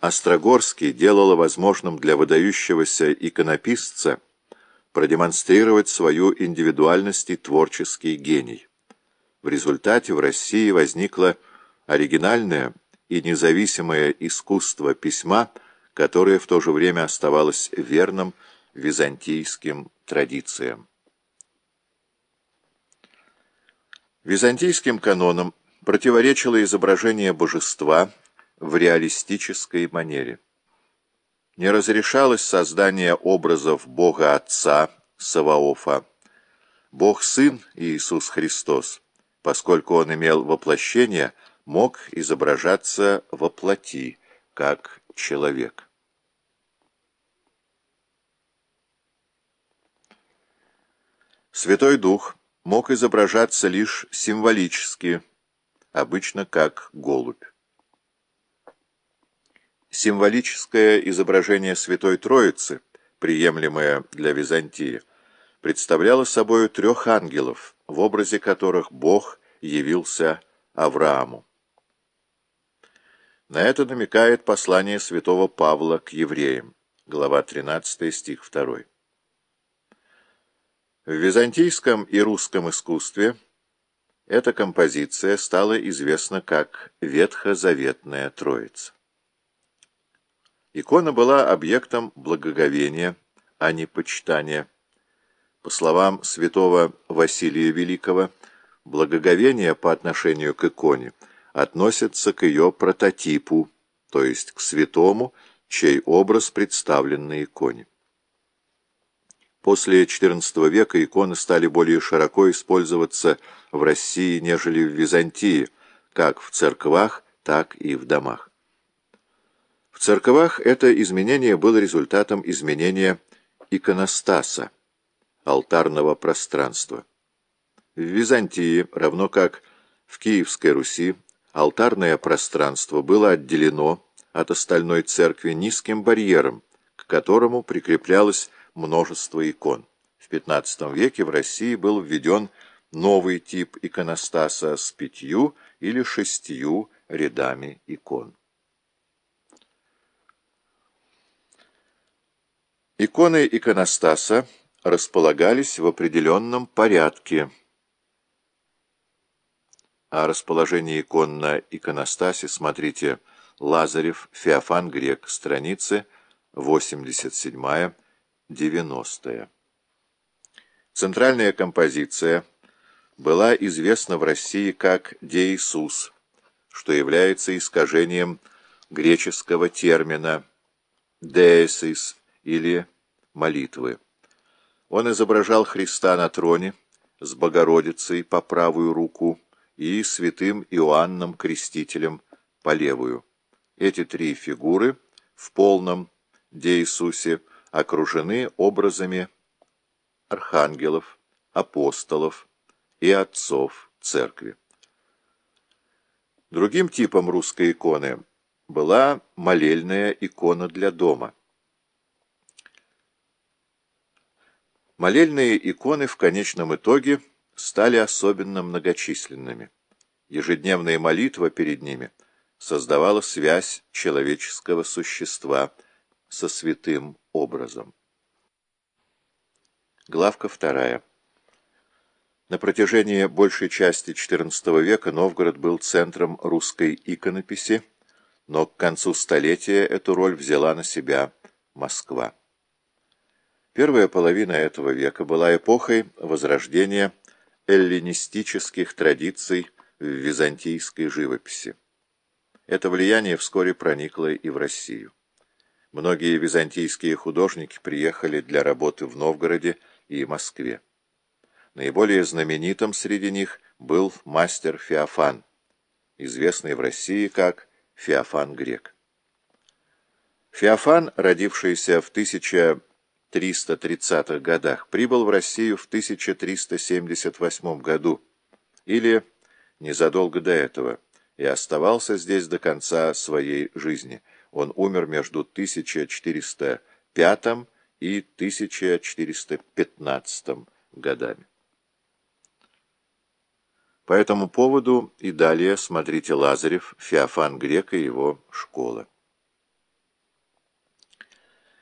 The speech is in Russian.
Острогорский делало возможным для выдающегося иконописца продемонстрировать свою индивидуальность и творческий гений. В результате в России возникло оригинальное и независимое искусство письма, которое в то же время оставалось верным византийским традициям. Византийским канонам противоречило изображение божества в реалистической манере. Не разрешалось создание образов Бога Отца Саваофа, Бог-Сын Иисус Христос, поскольку он имел воплощение, мог изображаться во плоти, как человек. Святой Дух мог изображаться лишь символически, обычно как голубь. Символическое изображение Святой Троицы, приемлемое для Византии, представляло собой трех ангелов, в образе которых Бог явился Аврааму. На это намекает послание святого Павла к евреям, глава 13, стих 2. В византийском и русском искусстве эта композиция стала известна как Ветхозаветная Троица. Икона была объектом благоговения, а не почитания. По словам святого Василия Великого, благоговение по отношению к иконе относится к ее прототипу, то есть к святому, чей образ представлен на иконе. После XIV века иконы стали более широко использоваться в России, нежели в Византии, как в церквах, так и в домах. В церквах это изменение было результатом изменения иконостаса, алтарного пространства. В Византии, равно как в Киевской Руси, алтарное пространство было отделено от остальной церкви низким барьером, к которому прикреплялось множество икон. В XV веке в России был введен новый тип иконостаса с пятью или шестью рядами икон. Иконы иконостаса располагались в определенном порядке. О расположении икон на иконостасе смотрите Лазарев, Феофан Грек, страницы 87 90. Центральная композиция была известна в России как «Де Иисус», что является искажением греческого термина «деесис» или «молитвы». Он изображал Христа на троне с Богородицей по правую руку и святым Иоанном Крестителем по левую. Эти три фигуры в полном «Де Иисусе» окружены образами архангелов, апостолов и отцов церкви. Другим типом русской иконы была молельная икона для дома. Молельные иконы в конечном итоге стали особенно многочисленными. Ежедневная молитва перед ними создавала связь человеческого существа со святым образом. Главка вторая. На протяжении большей части XIV века Новгород был центром русской иконописи, но к концу столетия эту роль взяла на себя Москва. Первая половина этого века была эпохой возрождения эллинистических традиций в византийской живописи. Это влияние вскоре проникло и в Россию. Многие византийские художники приехали для работы в Новгороде и Москве. Наиболее знаменитым среди них был мастер Феофан, известный в России как Феофан Грек. Феофан, родившийся в 1330-х годах, прибыл в Россию в 1378 году, или незадолго до этого, и оставался здесь до конца своей жизни – он умер между 1405 и 1415 годами. По этому поводу и далее смотрите Лазарев, Феофан Грек и его школа.